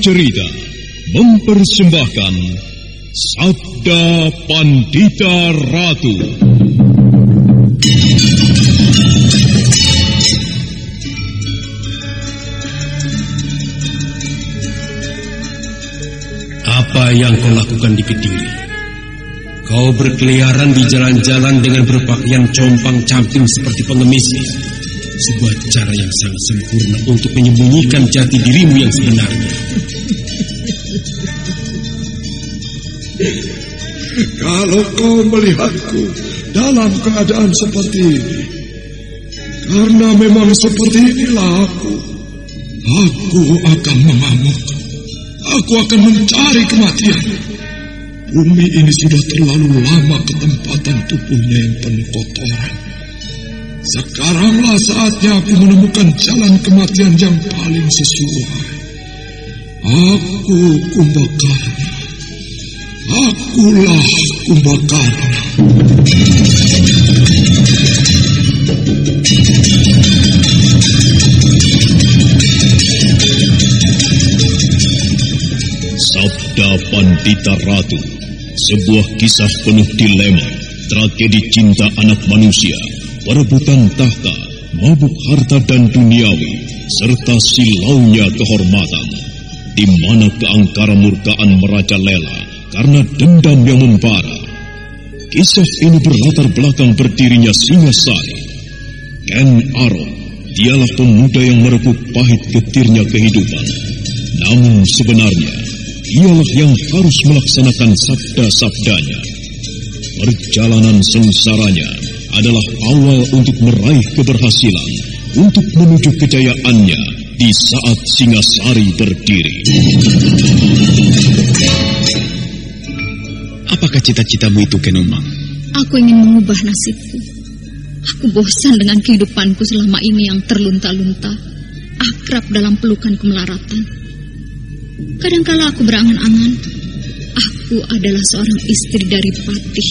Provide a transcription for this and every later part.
Cerita mempersembahkan Sabda Pandita Ratu. Apa yang kau lakukan di Kediri? Kau berkeliaran di jalan-jalan dengan berpakaian compang-camping seperti pengemis. Sebuah cara yang sangat sempurna untuk menyembunyikan jati dirimu yang sebenarnya. Kalau kau melihatku dalam keadaan seperti ini, karena memang seperti inilah aku, aku akan mengamuk. Aku akan mencari kematian. Bumi ini sudah terlalu lama ketempatan tubuhnya yang penuh kotoran. Sekaranglah saatnya aku menemukan jalan kematian yang paling sesuai. Aku Kumbakarna. Akulah Kumbakarna. Sabda Pandita Ratu, sebuah kisah penuh dilema, tragedi cinta anak manusia, perebutan tahta, mabuk harta dan duniawi, serta silaunya kehormatan, di mana keangkara murkaan merajalela karena dendam yang membara. Kisah ini berlatar belakang berdirinya Singasari. Ken Arok, dialah pemuda yang merebut pahit getirnya kehidupan. Namun sebenarnya, dialah yang harus melaksanakan sabda-sabdanya. Perjalanan sengsaranya adalah awal untuk meraih keberhasilan, untuk menuju kejayaannya di saat Singasari berdiri. Apakah cita-citamu itu, Kenomang? Aku ingin mengubah nasibku. Aku bosan dengan kehidupanku selama ini yang terlunta-lunta, akrab dalam pelukan kemelaratan. Kadangkala aku berangan-angan, aku adalah seorang istri dari Patih.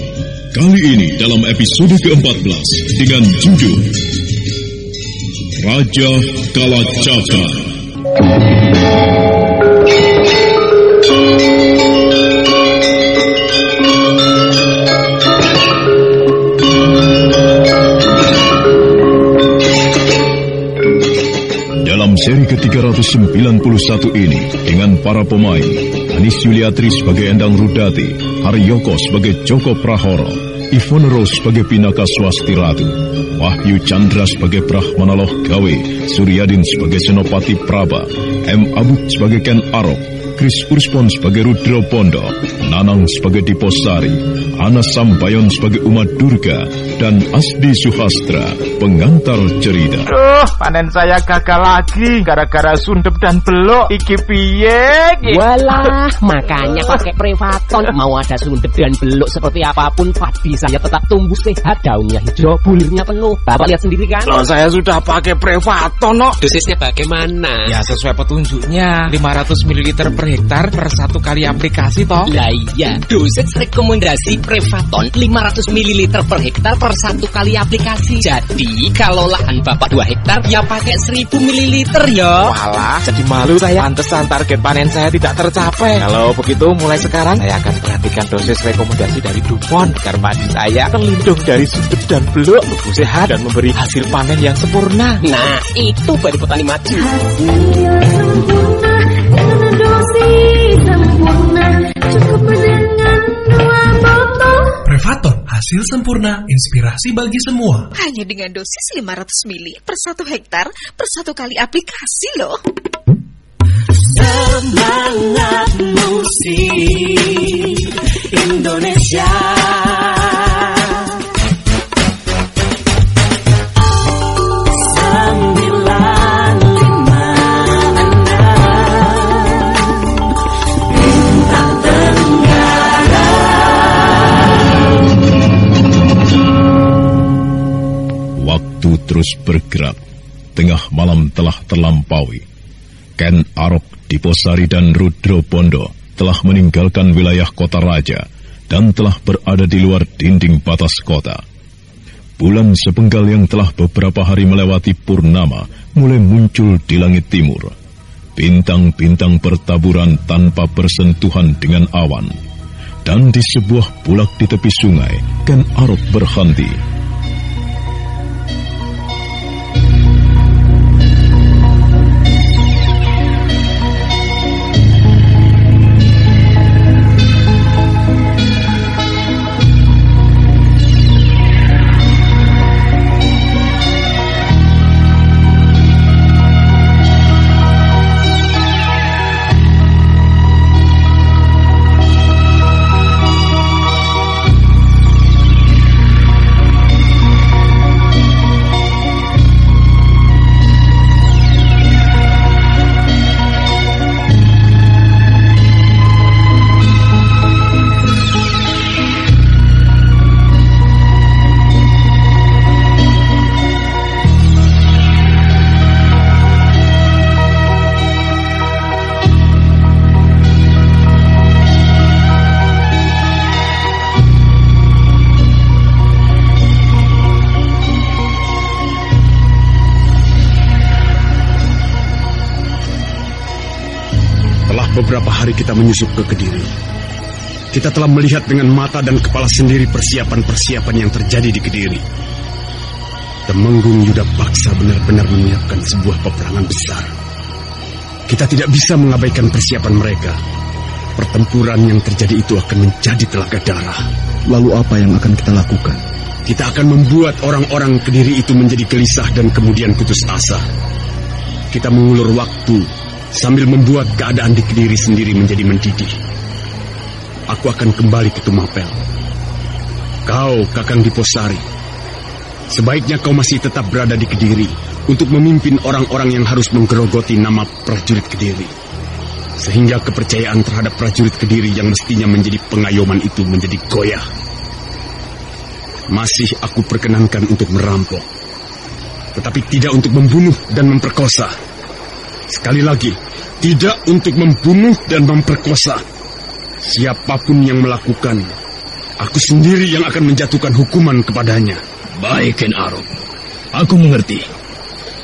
Kali ini dalam episode ke-14 dengan judul Raja Kalacakra. Dalam seri ke-391 ini dengan para pemain Anis Yuliatri sebagai Endang Rudati, Haryoko sebagai Joko Prahoro, Ivone Rose sebagai Pinaka Swasti Ratu, Wahyu Chandra sebagai Brahmanaloh Gawe, Suryadin sebagai Senopati Praba, M. Abud sebagai Ken Arok, Kris Urspon sebagai Rudro Pondo, Nanang sebagai Diposari, Ana Sambayon sebagai Uma Durga, dan Asdi Suhastra, pengantar cerita. Duh, panen saya gagal lagi gara-gara sundep dan belok. Iki piye? Walah, makanya pakai Prevaton. Mau ada sundep dan beluk seperti apa pun, padi saya tetap tumbuh sehat. Daunnya hijau, bulirnya penuh. Bapak lihat sendiri kan? Loh, saya sudah pakai Prevaton, no. Dosisnya bagaimana? Ya, sesuai petunjuknya. 500 ml per hektar per satu kali aplikasi, toh. Lah iya, dosis rekomendasi Prevaton 500 ml per hektar per satu kali aplikasi. Jadi, kalau lahan Bapak 2 hektar, ya pakai 1000 ml ya. Walah, jadi malu saya. Pantesan target panen saya tidak tercapai. Kalau begitu, mulai sekarang saya akan perhatikan dosis rekomendasi dari Dupont agar padi saya terlindung dari sundep dan beluk, tumbuh sehat dan memberi hasil panen yang sempurna. Nah, itu baru petani maju. Hasil sempurna Prevaton, hasil sempurna, inspirasi bagi semua. Hanya dengan dosis 500 mili per satu hektar per satu kali aplikasi loh. Semangat musik Indonesia terus bergerak. Tengah malam telah terlampaui. Ken Arok, Diposari dan Rudro Bondo telah meninggalkan wilayah kota raja dan telah berada di luar dinding batas kota. Bulan sepenggal yang telah beberapa hari melewati purnama mulai muncul di langit timur. Bintang-bintang bertaburan tanpa bersentuhan dengan awan. Dan di sebuah bulak di tepi sungai, Ken Arok berhenti hari kita menyusup ke Kediri. Kita telah melihat dengan mata dan kepala sendiri persiapan-persiapan yang terjadi di Kediri. Temenggung Yuda Paksa benar-benar menyiapkan sebuah peperangan besar. Kita tidak bisa mengabaikan persiapan mereka. Pertempuran yang terjadi itu akan menjadi telaga darah. Lalu apa yang akan kita lakukan? Kita akan membuat orang-orang Kediri itu menjadi gelisah dan kemudian putus asa. Kita mengulur waktu sambil membuat keadaan di Kediri sendiri menjadi mendidih. Aku akan kembali ke Tumapel. Kau, Kakang Diposari, sebaiknya kau masih tetap berada di Kediri untuk memimpin orang-orang yang harus menggerogoti nama prajurit Kediri. Sehingga kepercayaan terhadap prajurit Kediri yang mestinya menjadi pengayoman itu menjadi goyah. Masih aku perkenankan untuk merampok. Tetapi tidak untuk membunuh dan memperkosa. Sekali lagi, tidak untuk membunuh dan memperkosa. Siapa pun yang melakukan, aku sendiri yang akan menjatuhkan hukuman kepadanya. Baik, Ken Arok. Aku mengerti.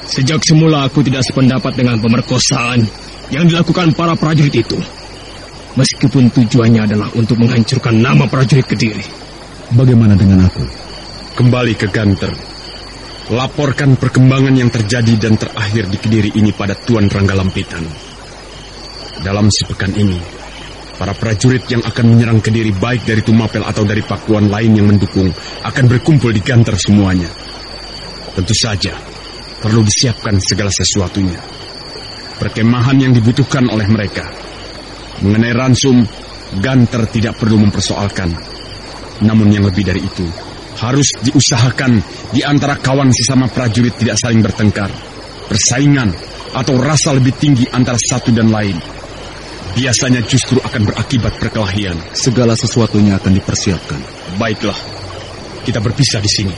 Sejak semula aku tidak sependapat dengan pemerkosaan yang dilakukan para prajurit itu. Meskipun tujuannya adalah untuk menghancurkan nama prajurit Kediri. Bagaimana dengan aku? Kembali ke Ganter. Laporkan perkembangan yang terjadi dan terakhir di Kediri ini pada Tuan Rangga Lampitan. Dalam sepekan ini, para prajurit yang akan menyerang Kediri baik dari Tumapel atau dari Pakuan lain yang mendukung akan berkumpul di Ganter semuanya. Tentu saja, perlu disiapkan segala sesuatunya. Perkemahan yang dibutuhkan oleh mereka. Mengenai ransum, Ganter tidak perlu mempersoalkan. Namun yang lebih dari itu, harus diusahakan di antara kawan sesama prajurit tidak saling bertengkar, persaingan, atau rasa lebih tinggi antara satu dan lain. Biasanya justru akan berakibat perkelahian. Segala sesuatunya akan dipersiapkan. Baiklah, kita berpisah di sini.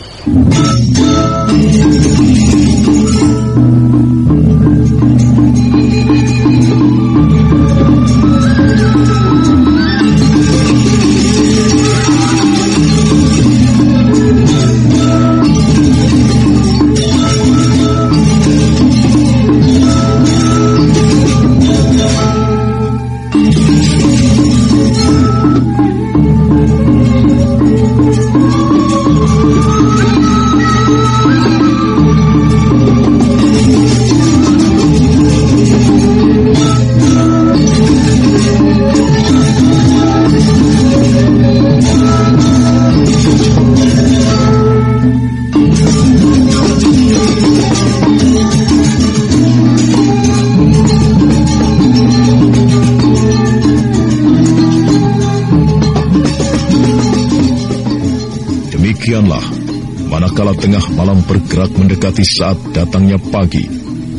Tengah malam bergerak mendekati saat datangnya pagi,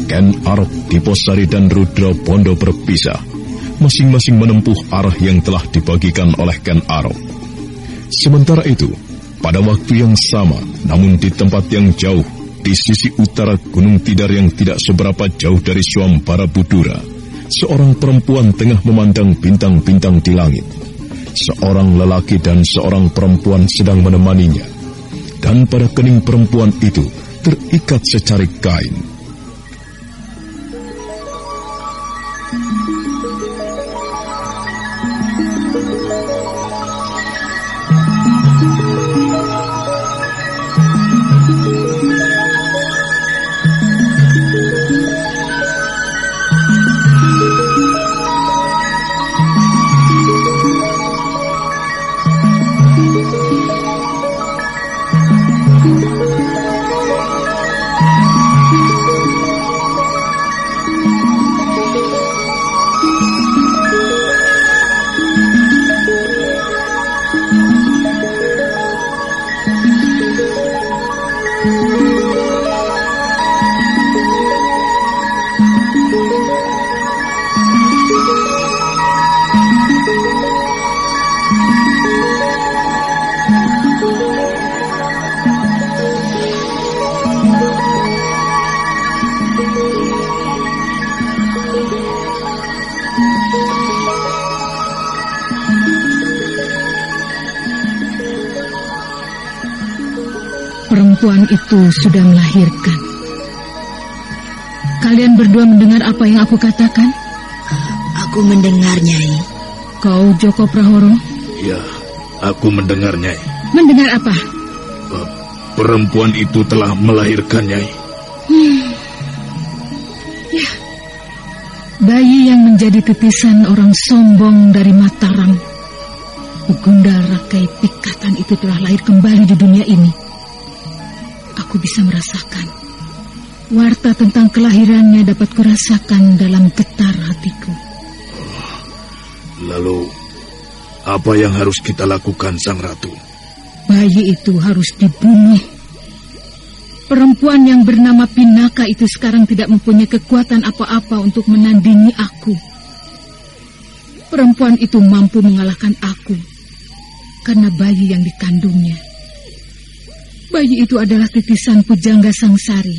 Ken Arok, Diposari dan Rudra Bondo berpisah, masing-masing menempuh arah yang telah dibagikan oleh Ken Arok. Sementara itu, pada waktu yang sama, namun di tempat yang jauh, di sisi utara Gunung Tidar yang tidak seberapa jauh dari Suambara Budura, seorang perempuan tengah memandang bintang-bintang di langit. Seorang lelaki dan seorang perempuan sedang menemaninya. Dan pada kening perempuan itu terikat secari kain. Perempuan itu sudah melahirkan. Kalian berdua mendengar apa yang aku katakan? Aku mendengar, Nyai. Kau Joko Prahoro? Ya, aku mendengar, Nyai. Mendengar apa? Perempuan itu telah melahirkan, Nyai. Hmm. Ya, bayi yang menjadi titisan orang sombong dari Mataram. Bugunda Rakai Pikatan itu telah lahir kembali di dunia ini. Aku bisa merasakan. Warta tentang kelahirannya dapat kurasakan dalam getar hatiku. Lalu, apa yang harus kita lakukan, Sang Ratu? Bayi itu harus dibunuh. Perempuan yang bernama Pinaka itu sekarang tidak mempunyai kekuatan apa-apa untuk menandingi aku. Perempuan itu mampu mengalahkan aku karena bayi yang dikandungnya. Bayi itu adalah titisan pujangga sangsari.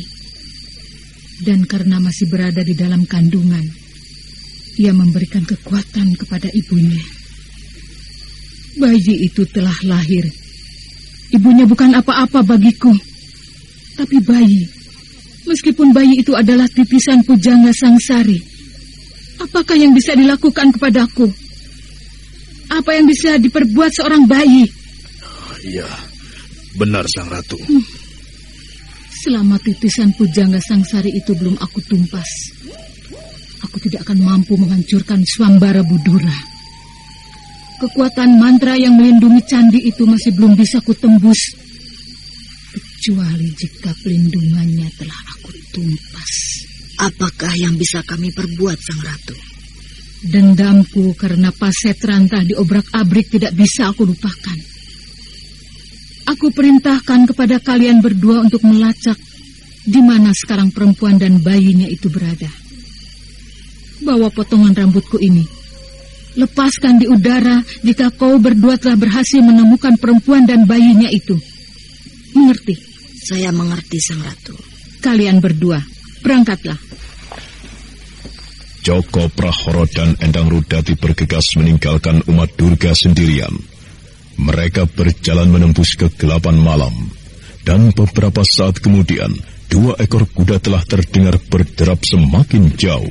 Dan karena masih berada di dalam kandungan, ia memberikan kekuatan kepada ibunya. Bayi itu telah lahir. Ibunya bukan apa-apa bagiku. Tapi bayi, meskipun bayi itu adalah titisan pujangga sangsari, apakah yang bisa dilakukan kepadaku? Apa yang bisa diperbuat seorang bayi? Iya, benar Sang Ratu. Hmm. Selama titisan pujangga sangsari itu belum aku tumpas, aku tidak akan mampu menghancurkan Swambara Budura. Kekuatan mantra yang melindungi candi itu masih belum bisa kutembus. Kecuali jika pelindungannya telah aku tumpas. Apakah yang bisa kami perbuat, Sang Ratu? Dendamku karena paset rantah di obrak-abrik tidak bisa aku lupakan. Aku perintahkan kepada kalian berdua untuk melacak di mana sekarang perempuan dan bayinya itu berada. Bawa potongan rambutku ini. Lepaskan di udara jika kau berdua telah berhasil menemukan perempuan dan bayinya itu. Mengerti? Saya mengerti, Sang Ratu. Kalian berdua, berangkatlah. Joko Prahoro dan Endang Rudati bergegas meninggalkan umat Durga sendirian. Mereka berjalan menembus kegelapan malam. Dan beberapa saat kemudian, dua ekor kuda telah terdengar berderap semakin jauh.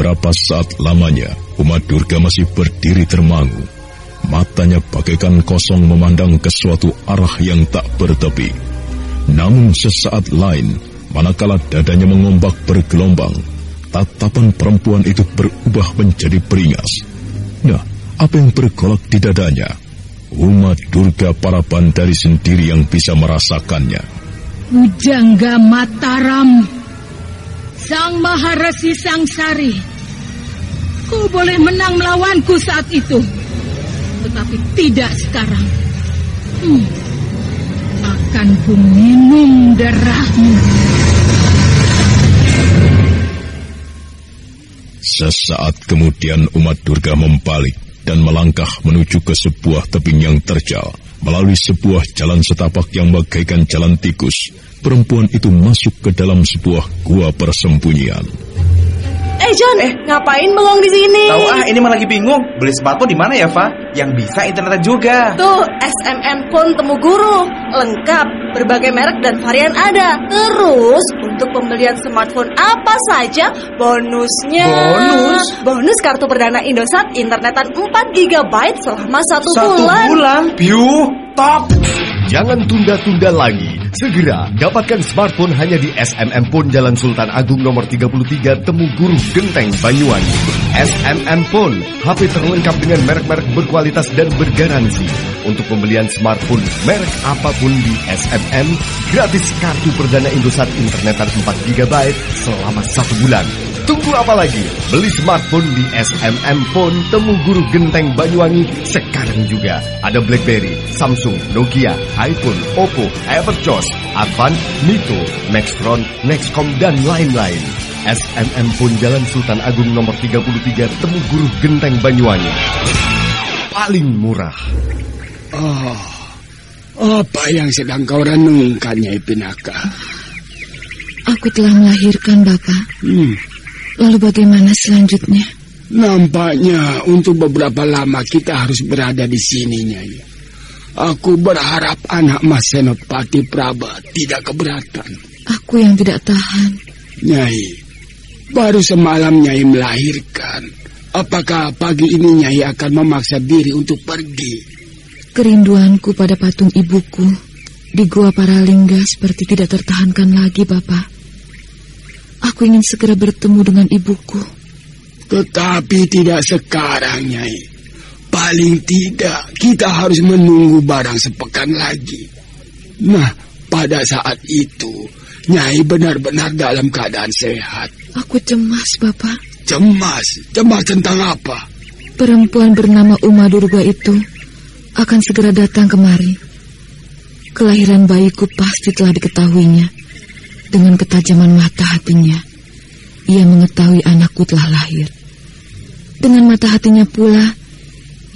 Beberapa saat lamanya, Umat Durga masih berdiri termangu. Matanya bagaikan kosong memandang ke suatu arah yang tak bertepi. Namun sesaat lain, manakala dadanya mengombak bergelombang, tatapan perempuan itu berubah menjadi beringas. Nah, apa yang bergolak di dadanya? Umat Durga para bandari sendiri yang bisa merasakannya. Pujangga Mataram, Sang Maharesi Sangsari, kau boleh menang melawanku saat itu, tetapi tidak sekarang. Hmm, akan ku minum darahmu. Sesaat kemudian umat Durga membalik dan melangkah menuju ke sebuah tebing yang terjal. Melalui sebuah jalan setapak yang bagaikan jalan tikus, perempuan itu masuk ke dalam sebuah gua persembunyian. Eh John, eh ngapain bengong di sini? Tahu ah, ini malah lagi bingung. Beli sepatu di mana ya, Fa? Yang bisa internet juga. Tuh, SMM Pun Temu Guru. Lengkap, berbagai merek dan varian ada. Terus, untuk pembelian smartphone apa saja, bonusnya... Bonus? Bonus kartu perdana Indosat internetan 4 GB selama satu, Satu bulan. bulan? Piu, top! Jangan tunda-tunda lagi. Segera dapatkan smartphone hanya di SMM Pon Jalan Sultan Agung nomor 33 Temu Guru Genteng Banyuwangi. SMM Pon, HP terlengkap dengan merek-merek berkualitas dan bergaransi. Untuk pembelian smartphone merek apa pun di SMM, gratis kartu perdana Indosat internetan 4 GB selama satu bulan. Tunggu apa lagi? Beli smartphone di SMM Phone Temu Guru Genteng Banyuwangi sekarang juga. Ada BlackBerry, Samsung, Nokia, iPhone, Oppo, Everchoss, Advan, Mito, Maxtron, Nexcom, dan lain-lain. SMM Phone Jalan Sultan Agung nomor 33 Temu Guru Genteng Banyuwangi. Paling murah. Oh, apa yang sedang kau renungkan, Nyai Pinaka? Aku telah melahirkan, Bapak. Hmm, Lalu bagaimana selanjutnya? nampaknya untuk beberapa lama kita harus berada di sini, Nyai. Aku berharap anak Mas Senopati Praba tidak keberatan. Aku yang tidak tahan. Nyai, baru semalam Nyai melahirkan. Apakah pagi ini Nyai akan memaksa diri untuk pergi? Kerinduanku pada patung ibuku di Gua Paralingga seperti tidak tertahankan lagi, Bapak. Aku ingin segera bertemu dengan ibuku. Tetapi tidak sekarang, Nyai. Paling tidak kita harus menunggu barang sepekan lagi. Nah, pada saat itu, Nyai benar-benar dalam keadaan sehat. Aku cemas, Bapak. Cemas? Cemas tentang apa? Perempuan bernama Uma Durga itu akan segera datang kemari. Kelahiran bayiku pasti telah diketahuinya. Dengan ketajaman mata hatinya, ia mengetahui anakku telah lahir. Dengan mata hatinya pula,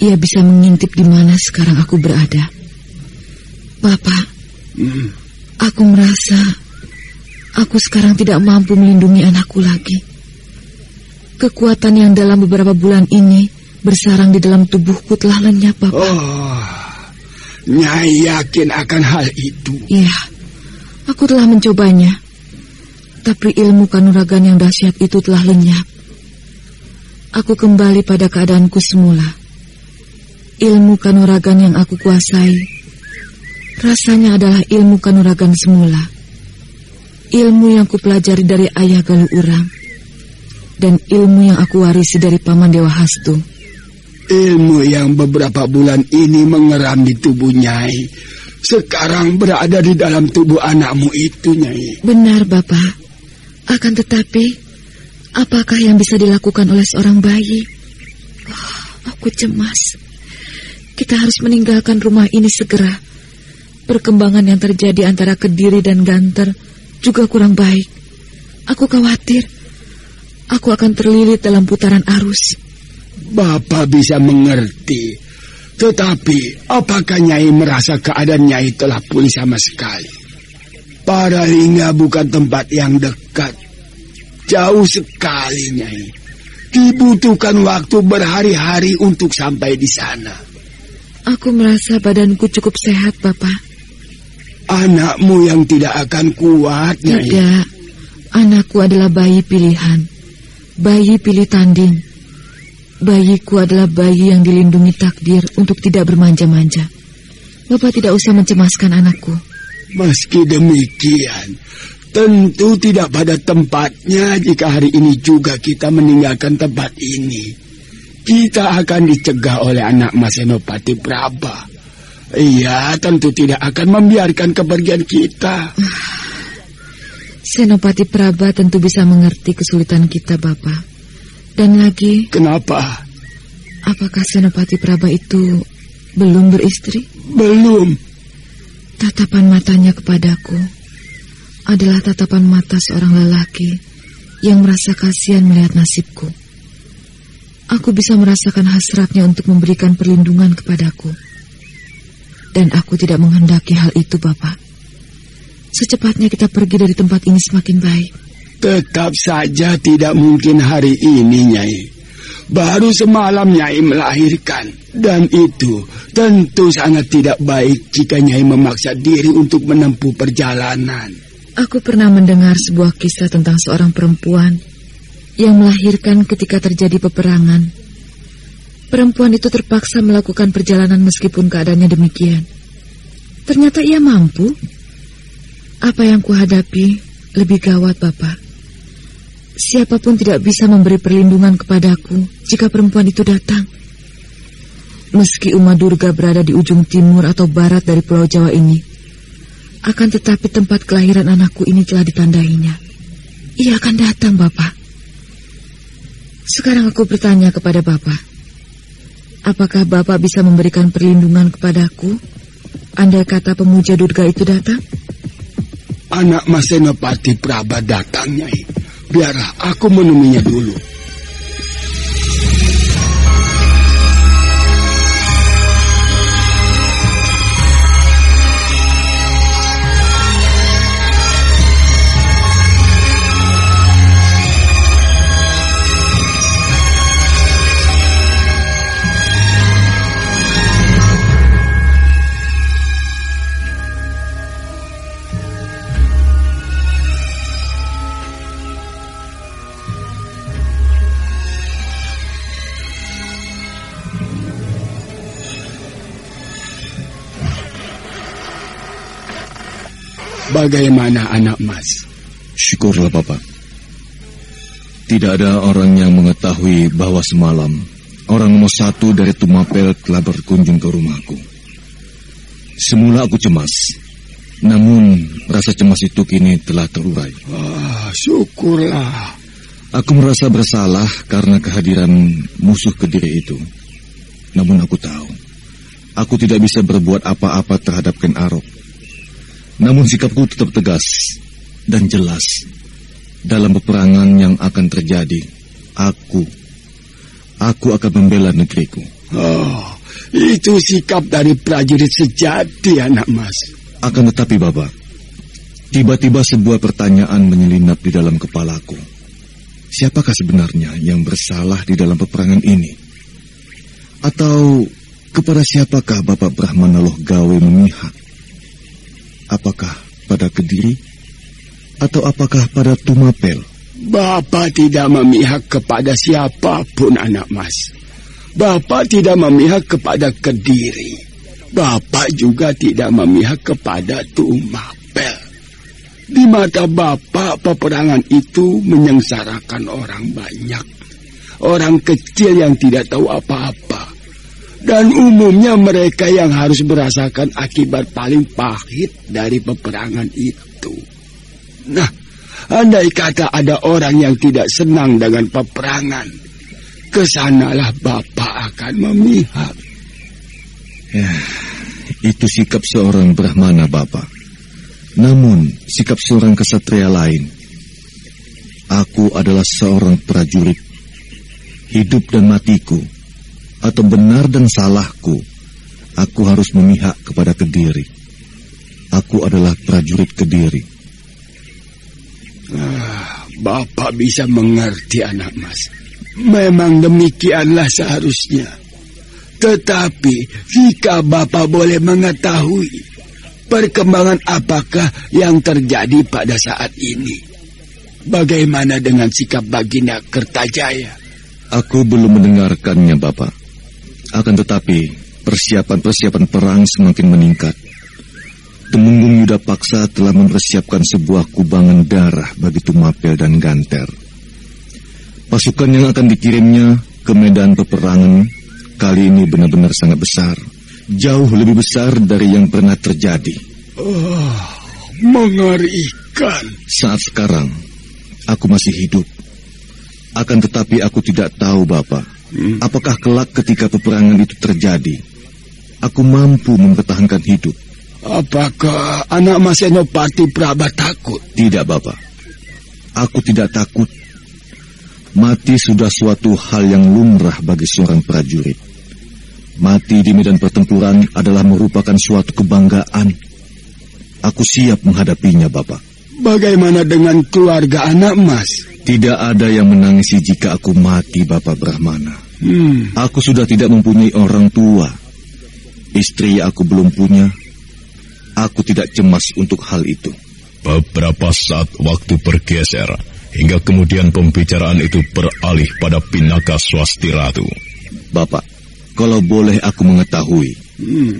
ia bisa mengintip di mana sekarang aku berada. Bapak, Hmm, aku merasa aku sekarang tidak mampu melindungi anakku lagi. Kekuatan yang dalam beberapa bulan ini bersarang di dalam tubuhku telah lenyap, Bapak. Oh, Nyai yakin akan hal itu. Iya, aku telah mencobanya. Tapi ilmu kanuragan yang dahsyat itu telah lenyap. Aku kembali pada keadaanku semula. Ilmu kanuragan yang aku kuasai rasanya adalah ilmu kanuragan semula. Ilmu yang kupelajari dari ayah Galuh Uram dan ilmu yang aku warisi dari paman Dewa Hastu. Ilmu yang beberapa bulan ini mengeram di tubuh Nyai sekarang berada di dalam tubuh anakmu itu, Nyai. Benar, Bapak. Akan tetapi, apakah yang bisa dilakukan oleh seorang bayi? Oh, aku cemas. Kita harus meninggalkan rumah ini segera. Perkembangan yang terjadi antara Kediri dan Ganter juga kurang baik. Aku khawatir aku akan terlilit dalam putaran arus. Bapak bisa mengerti. Tetapi, apakah Nyai merasa keadaan Nyai telah pulih sama sekali? Paralinga bukan tempat yang dekat. Jauh sekali, Nyai. Dibutuhkan waktu berhari-hari untuk sampai di sana. Aku merasa badanku cukup sehat, Bapak. Anakmu yang tidak akan kuat, Nyai. Tidak, anakku adalah bayi pilihan. Bayi pilih tanding. Bayiku adalah bayi yang dilindungi takdir untuk tidak bermanja-manja. Bapak tidak usah mencemaskan anakku. Meski demikian, tentu tidak pada tempatnya jika hari ini juga kita meninggalkan tempat ini. Kita akan dicegah oleh anak Mas Senopati Praba. Ia tentu tidak akan membiarkan kepergian kita. Senopati Praba tentu bisa mengerti kesulitan kita, Bapak. Dan lagi... Kenapa? Apakah Senopati Praba itu belum beristri? Belum. Tatapan matanya kepadaku adalah tatapan mata seorang lelaki yang merasa kasihan melihat nasibku. Aku bisa merasakan hasratnya untuk memberikan perlindungan kepadaku. Dan aku tidak menghendaki hal itu, Bapak. Secepatnya kita pergi dari tempat ini semakin baik. Tetap saja tidak mungkin hari ini, Nyai. Baru semalam Nyai melahirkan. Dan itu tentu sangat tidak baik Jika Nyai memaksa diri untuk menempuh perjalanan. Aku pernah mendengar sebuah kisah tentang seorang perempuan Yang melahirkan ketika terjadi peperangan. Perempuan itu terpaksa melakukan perjalanan meskipun keadaannya demikian. Ternyata ia mampu. Apa yang kuhadapi lebih gawat Bapak Siapa pun tidak bisa memberi perlindungan kepadaku jika perempuan itu datang. Meski Uma Durga berada di ujung timur atau barat dari pulau Jawa ini, akan tetapi tempat kelahiran anakku ini telah ditandainya. Ia akan datang, Bapak. Sekarang aku bertanya kepada Bapak. Apakah Bapak bisa memberikan perlindungan kepadaku andai kata pemuja Durga itu datang? Anak Mas Senopati Praba datang, Nyai. Biarlah aku menemuinya dulu. Bagaimana anak mas? Syukurlah Bapak. Tidak ada orang yang mengetahui bahwa semalam orang nomor satu dari Tumapel telah berkunjung ke rumahku. Semula aku cemas, namun rasa cemas itu kini telah terurai. Ah, syukurlah. Aku merasa bersalah karena kehadiran musuh kediri itu. Namun aku tahu, aku tidak bisa berbuat apa-apa terhadap Ken Arok. Namun sikapku tetap tegas dan jelas. Dalam peperangan yang akan terjadi, aku, aku akan membela negeriku. Oh, itu sikap dari prajurit sejati, anak mas. Akan tetapi, Bapak, tiba-tiba sebuah pertanyaan menyelinap di dalam kepalaku. Siapakah sebenarnya yang bersalah di dalam peperangan ini? Atau kepada siapakah Bapak Brahmana Loh Gawe memihak? Apakah pada Kediri atau apakah pada Tumapel? Bapak tidak memihak kepada siapa pun anak mas. Bapak tidak memihak kepada Kediri. Bapak juga tidak memihak kepada Tumapel. Di mata Bapak peperangan itu menyengsarakan orang banyak. Orang kecil yang tidak tahu apa-apa. Dan umumnya mereka yang harus merasakan akibat paling pahit dari peperangan itu. Nah, andai kata ada orang yang tidak senang dengan peperangan, ke sanalah Bapak akan memihak. Ya, itu sikap seorang Brahmana Bapak. Namun, sikap seorang kesatria lain. Aku adalah seorang prajurit. Hidup dan matiku atau benar dan salahku, aku harus memihak kepada Kediri. Aku adalah prajurit Kediri. Ah, Bapak bisa mengerti anak mas. Memang demikianlah seharusnya. Tetapi jika Bapak boleh mengetahui perkembangan apakah yang terjadi pada saat ini. Bagaimana dengan sikap Baginda Kertajaya? Aku belum mendengarkannya, Bapak. Akan tetapi, persiapan-persiapan perang semakin meningkat. Temunggung Yuda Paksa telah mempersiapkan sebuah kubangan darah bagi Tumapel dan Ganter. Pasukan yang akan dikirimnya ke medan peperangan kali ini benar-benar sangat besar. Jauh lebih besar dari yang pernah terjadi. Oh, mengerikan. Saat sekarang, aku masih hidup. Akan tetapi aku tidak tahu, Bapak. Apakah kelak ketika peperangan itu terjadi, aku mampu mempertahankan hidup? Apakah anak Mas Senopati Praba takut? Tidak, Bapak. Aku tidak takut. Mati sudah suatu hal yang lumrah bagi seorang prajurit. Mati di medan pertempuran adalah merupakan suatu kebanggaan. Aku siap menghadapinya, Bapak. Bagaimana dengan keluarga anak Mas? Tidak ada yang menangisi jika aku mati, Bapak Brahmana. Hmm. Aku sudah tidak mempunyai orang tua. Istri aku belum punya. Aku tidak cemas untuk hal itu. Beberapa saat waktu bergeser, hingga kemudian pembicaraan itu beralih pada Pinaka Swasti Ratu. Bapak, kalau boleh aku mengetahui, hmm.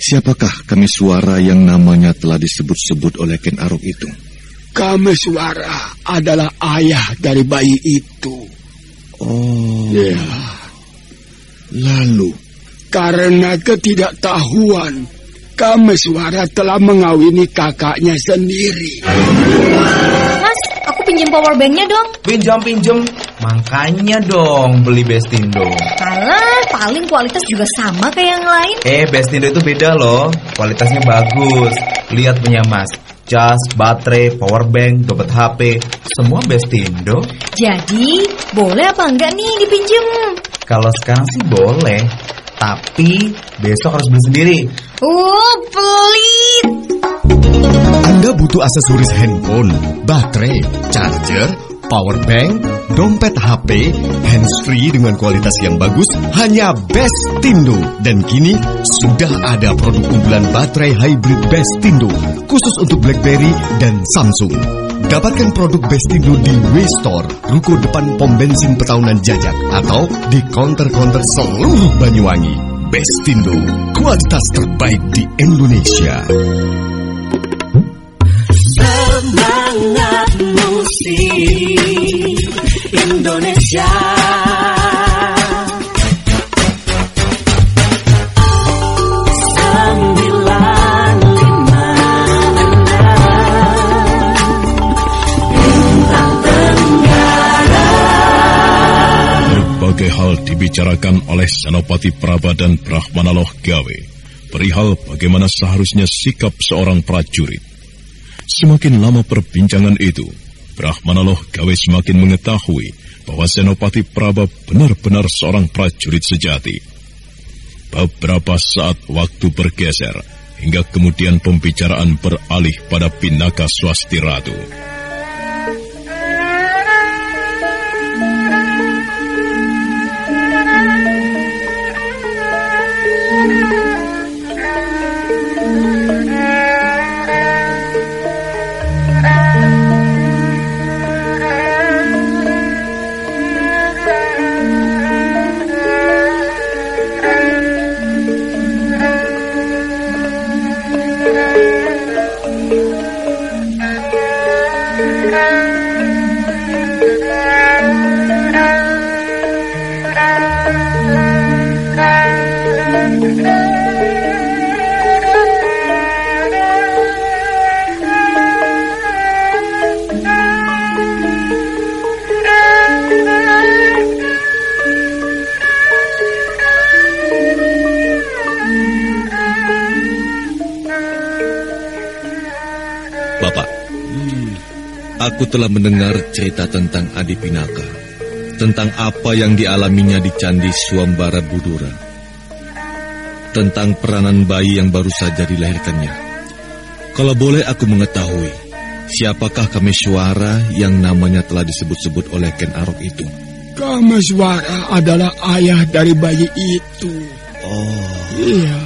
siapakah kami suara yang namanya telah disebut-sebut oleh Ken Arok itu? Kami suara adalah ayah dari bayi itu. Oh. Ya. Lalu? Karena ketidaktahuan, kami suara telah mengawini kakaknya sendiri. Mas, aku pinjam power banknya dong. Pinjam, pinjam. Makanya dong beli Bestindo. Alah, paling kualitas juga sama kayak yang lain. Eh, Bestindo itu beda loh. Kualitasnya bagus. Lihat punya Mas. Cas, baterai, power bank, dompet HP, semua Bestindo. Jadi, boleh apa enggak nih dipinjem? Kalau sekarang sih boleh, tapi besok harus beli sendiri. Oh, pelit. Anda butuh aksesoris handphone, baterai, charger, power bank, dompet HP, handsfree dengan kualitas yang bagus hanya Bestindo. Dan kini sudah ada produk unggulan baterai hybrid Bestindo khusus untuk BlackBerry dan Samsung. Dapatkan produk Bestindo di Waystore, ruko depan pom bensin Petaunan Jajak atau di counter-counter seluruh Banyuwangi. Bestindo, kualitas terbaik di Indonesia. Semangat musik Indonesia hal dibicarakan oleh Senopati Praba dan Brahmana Loh Gawe perihal bagaimana seharusnya sikap seorang prajurit. Semakin lama perbincangan itu, Brahmana Loh Gawe semakin mengetahui bahwa Senopati Praba benar-benar seorang prajurit sejati. Beberapa saat waktu bergeser, hingga kemudian pembicaraan beralih pada Pinaka Swasti Ratu. Aku telah mendengar cerita tentang Adi Pinaka, tentang apa yang dialaminya di Candi Suambara Budura, tentang peranan bayi yang baru saja dilahirkannya. Kalau boleh aku mengetahui, siapakah suara yang namanya telah disebut-sebut oleh Ken Arok itu? suara adalah ayah dari bayi itu. Oh. Iya.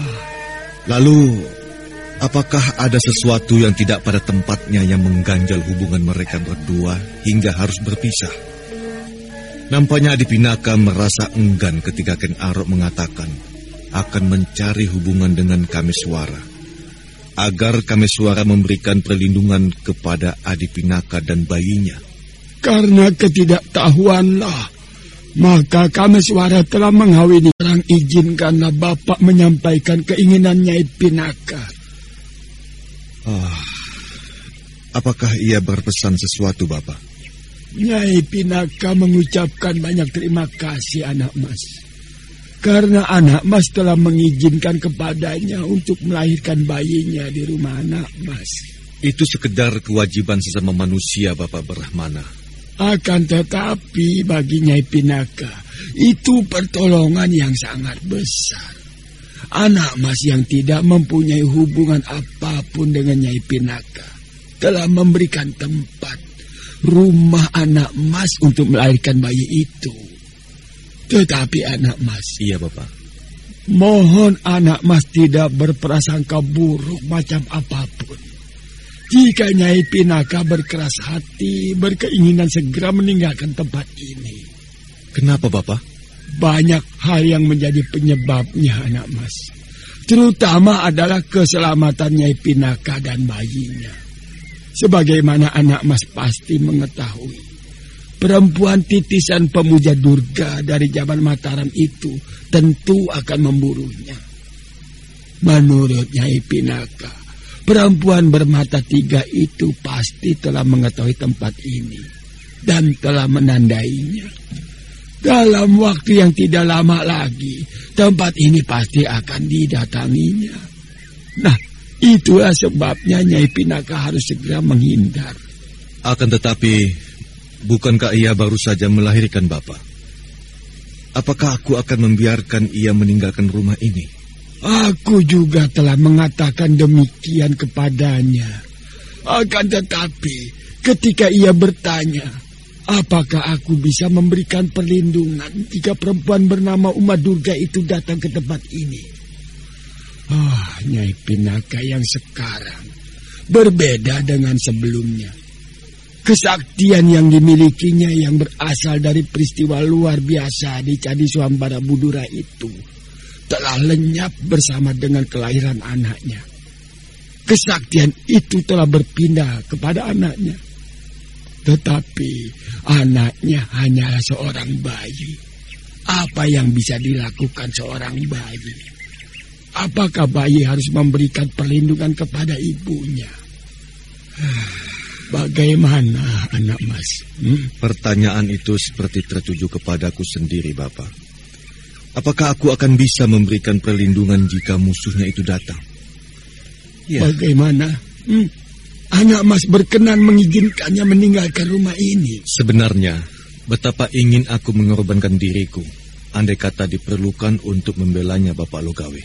Lalu, Apakah ada sesuatu yang tidak pada tempatnya yang mengganjal hubungan mereka berdua hingga harus berpisah? Nampaknya Adipinaka merasa enggan ketika Ken Arok mengatakan akan mencari hubungan dengan Kameswara agar Kameswara memberikan perlindungan kepada Adipinaka dan bayinya. Karena ketidaktahuanlah maka kami suara telah menghawini orang izinkanlah Bapak menyampaikan keinginan Nyai Pinaka. Oh, apakah ia berpesan sesuatu, Bapak? Nyai Pinaka mengucapkan banyak terima kasih anak mas. Karena anak mas telah mengizinkan kepadanya untuk melahirkan bayinya di rumah anak mas. Itu sekedar kewajiban sesama manusia, Bapak Brahmana. Akan tetapi bagi Nyai Pinaka, itu pertolongan yang sangat besar. Anak mas yang tidak mempunyai hubungan apa pun dengan Nyai Pinaka telah memberikan tempat rumah anak mas untuk melahirkan bayi itu. Tetapi anak mas... Iya, Bapak. Mohon anak mas tidak berprasangka buruk macam apa pun. Jika Nyai Pinaka berkeras hati, berkeinginan segera meninggalkan tempat ini. Kenapa, Bapak? Banyak hal yang menjadi penyebabnya, anak mas. Terutama adalah keselamatan Nyai Pinaka dan bayinya. Sebagaimana anak mas pasti mengetahui. Perempuan titisan pemuja Durga dari zaman Mataram itu tentu akan memburunya. Menurut Nyai Pinaka, Perempuan bermata tiga itu pasti telah mengetahui tempat ini dan telah menandainya. Dalam waktu yang tidak lama lagi, tempat ini pasti akan didatanginya. Nah, itulah sebabnya Nyai Pinaka harus segera menghindar. Akan tetapi, bukankah ia baru saja melahirkan Bapak? Apakah aku akan membiarkan ia meninggalkan rumah ini? Aku juga telah mengatakan demikian kepadanya. Akan tetapi, ketika ia bertanya, apakah aku bisa memberikan perlindungan jika perempuan bernama Uma Durga itu datang ke tempat ini? Ah, oh, Nyai Pinaka yang sekarang berbeda dengan sebelumnya. Kesaktian yang dimilikinya yang berasal dari peristiwa luar biasa di Candi Suambara Budura itu telah lenyap bersama dengan kelahiran anaknya. Kesaktian itu telah berpindah kepada anaknya. Tetapi anaknya hanyalah seorang bayi. Apa yang bisa dilakukan seorang bayi? Apakah bayi harus memberikan perlindungan kepada ibunya? Bagaimana anak mas? Hmm? Pertanyaan itu seperti tertuju kepadaku sendiri, Bapak. Apakah aku akan bisa memberikan perlindungan jika musuhnya itu datang? Ya. Bagaimana? Hmm. Anak Mas berkenan mengizinkannya meninggalkan rumah ini. Sebenarnya, betapa ingin aku mengorbankan diriku, andai kata diperlukan untuk membelanya Bapak Logawi.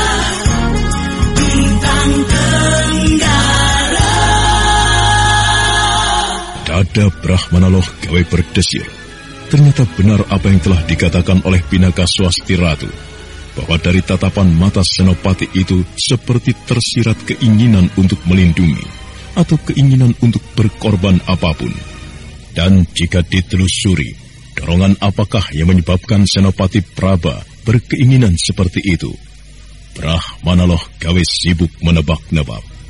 Dada Brahmanaloh gawe berdesir. Ternyata benar apa yang telah dikatakan oleh Pinaka Swasti Ratu. Bahwa dari tatapan mata Senopati itu seperti tersirat keinginan untuk melindungi atau keinginan untuk berkorban apa pun. Dan jika ditelusuri, dorongan apakah yang menyebabkan Senopati Praba berkeinginan seperti itu? Brahmanaloh gawe sibuk menebak-nebak.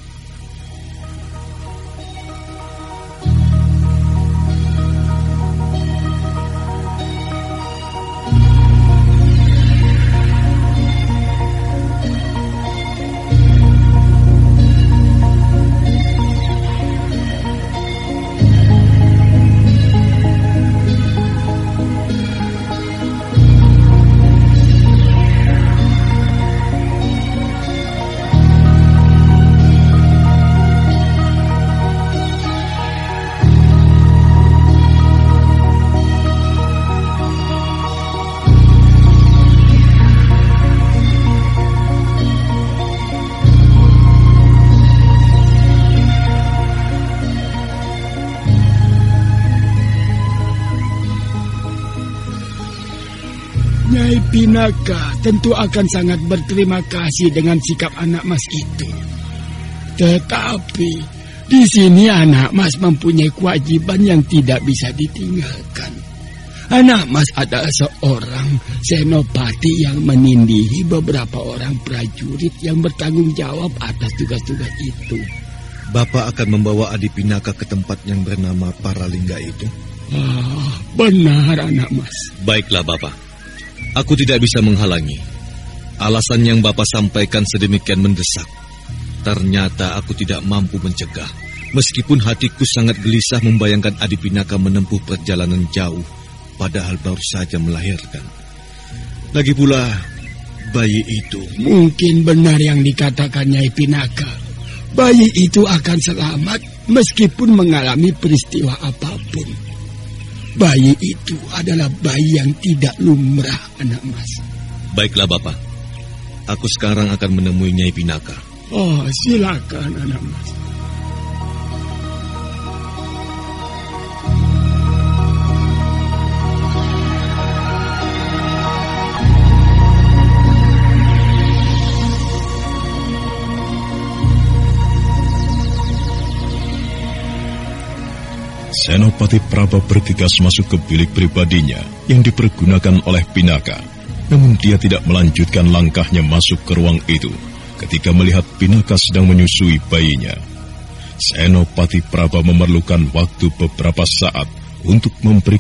Pinaka tentu akan sangat berterima kasih dengan sikap anak mas itu. Tetapi di sini anak mas mempunyai kewajiban yang tidak bisa ditinggalkan. Anak mas adalah seorang senopati yang menindihi beberapa orang prajurit yang bertanggung jawab atas tugas-tugas itu. Bapak akan membawa Adi Pinaka ke tempat yang bernama Paralingga itu? Ah, benar anak mas. Baiklah Bapak. Aku tidak bisa menghalangi. Alasan yang Bapak sampaikan sedemikian mendesak. Ternyata aku tidak mampu mencegah. Meskipun hatiku sangat gelisah membayangkan Adi Pinaka menempuh perjalanan jauh, padahal baru saja melahirkan. Lagi pula, bayi itu... Mungkin benar yang dikatakan Nyai Pinaka. Bayi itu akan selamat meskipun mengalami peristiwa apa pun. Bayi itu adalah bayi yang tidak lumrah, anak mas. Baiklah, Bapak. Aku sekarang akan menemui Nyai Pinaka. Oh, silakan, anak mas. Senopati Praba bergegas masuk ke bilik pribadinya yang dipergunakan oleh Pinaka. Namun dia tidak melanjutkan langkahnya masuk ke ruang itu ketika melihat Pinaka sedang menyusui bayinya. Senopati Praba memerlukan waktu beberapa saat untuk memberikan